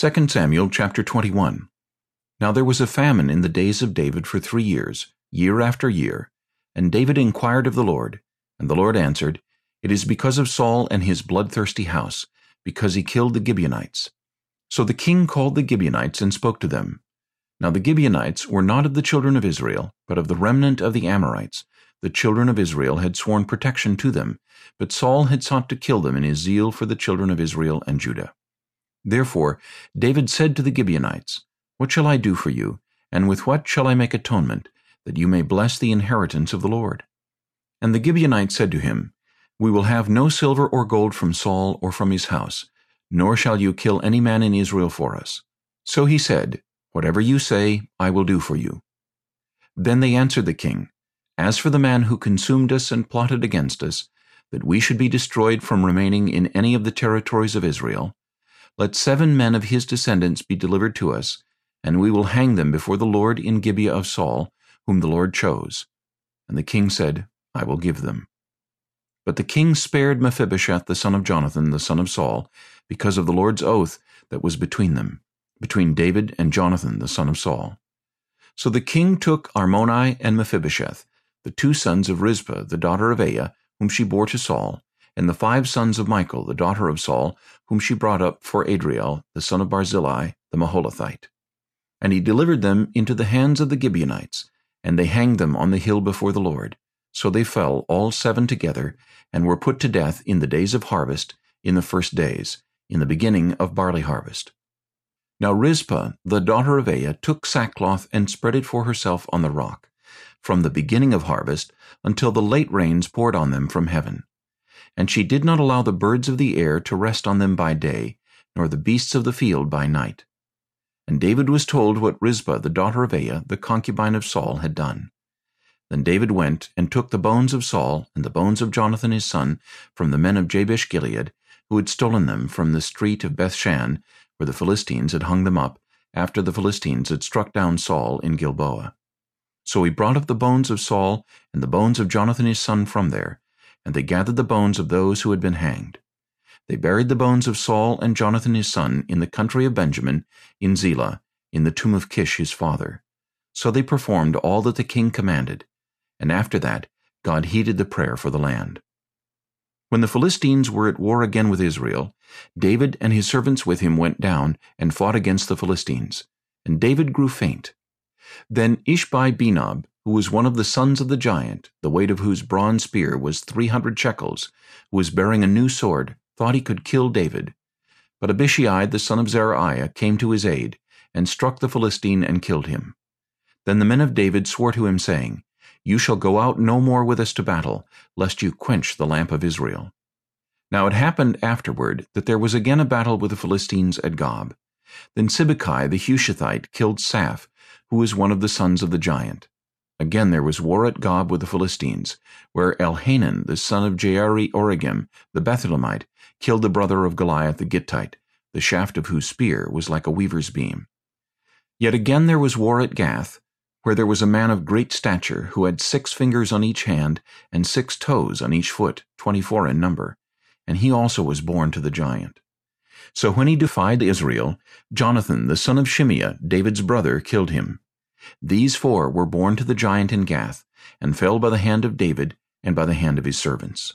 2 Samuel chapter 21 Now there was a famine in the days of David for three years, year after year. And David inquired of the Lord, and the Lord answered, It is because of Saul and his bloodthirsty house, because he killed the Gibeonites. So the king called the Gibeonites and spoke to them. Now the Gibeonites were not of the children of Israel, but of the remnant of the Amorites. The children of Israel had sworn protection to them, but Saul had sought to kill them in his zeal for the children of Israel and Judah. Therefore David said to the Gibeonites, What shall I do for you, and with what shall I make atonement, that you may bless the inheritance of the Lord? And the Gibeonites said to him, We will have no silver or gold from Saul or from his house, nor shall you kill any man in Israel for us. So he said, Whatever you say, I will do for you. Then they answered the king, As for the man who consumed us and plotted against us, that we should be destroyed from remaining in any of the territories of Israel, let seven men of his descendants be delivered to us, and we will hang them before the Lord in Gibeah of Saul, whom the Lord chose. And the king said, I will give them. But the king spared Mephibosheth the son of Jonathan the son of Saul, because of the Lord's oath that was between them between David and Jonathan the son of Saul. So the king took Armoni and Mephibosheth, the two sons of Rizpah the daughter of Aiah, whom she bore to Saul, and the five sons of Michal, the daughter of Saul, whom she brought up for Adriel the son of Barzillai the Meholathite. And he delivered them into the hands of the Gibeonites, and they hanged them on the hill before the Lord. So they fell all seven together, and were put to death in the days of harvest, in the first days, in the beginning of barley harvest. Now Rizpah, the daughter of Aiah, took sackcloth and spread it for herself on the rock, from the beginning of harvest until the late rains poured on them from heaven. And she did not allow the birds of the air to rest on them by day, nor the beasts of the field by night. And David was told what Rizpah, the daughter of Aiah, the concubine of Saul, had done. Then David went and took the bones of Saul and the bones of Jonathan his son from the men of Jabesh Gilead, who had stolen them from the street of Bethshan, where the Philistines had hung them up, after the Philistines had struck down Saul in Gilboa. So he brought up the bones of Saul and the bones of Jonathan his son from there, and they gathered the bones of those who had been hanged. They buried the bones of Saul and Jonathan his son in the country of Benjamin, in Zelah, in the tomb of Kish his father. So they performed all that the king commanded, and after that God heeded the prayer for the land. When the Philistines were at war again with Israel, David and his servants with him went down and fought against the Philistines. And David grew faint. Then Ishbi-Benob, who was one of the sons of the giant, the weight of whose bronze spear was three hundred shekels, who was bearing a new sword, thought he could kill David. But Abishai the son of Zeruiah came to his aid, and struck the Philistine and killed him. Then the men of David swore to him, saying, you shall go out no more with us to battle, lest you quench the lamp of Israel. Now it happened afterward that there was again a battle with the Philistines at Gob. Then Sibbechai the Hushathite killed Saph, who was one of the sons of the giant. Again there was war at Gob with the Philistines, where Elhanan the son of Jaare-Oregim, the Bethlehemite killed the brother of Goliath the Gittite, the shaft of whose spear was like a weaver's beam. Yet again there was war at Gath, where there was a man of great stature, who had six fingers on each hand, and six toes on each foot, twenty-four in number, and he also was born to the giant. So when he defied Israel, Jonathan the son of Shimeah, David's brother, killed him. These four were born to the giant in Gath, and fell by the hand of David and by the hand of his servants.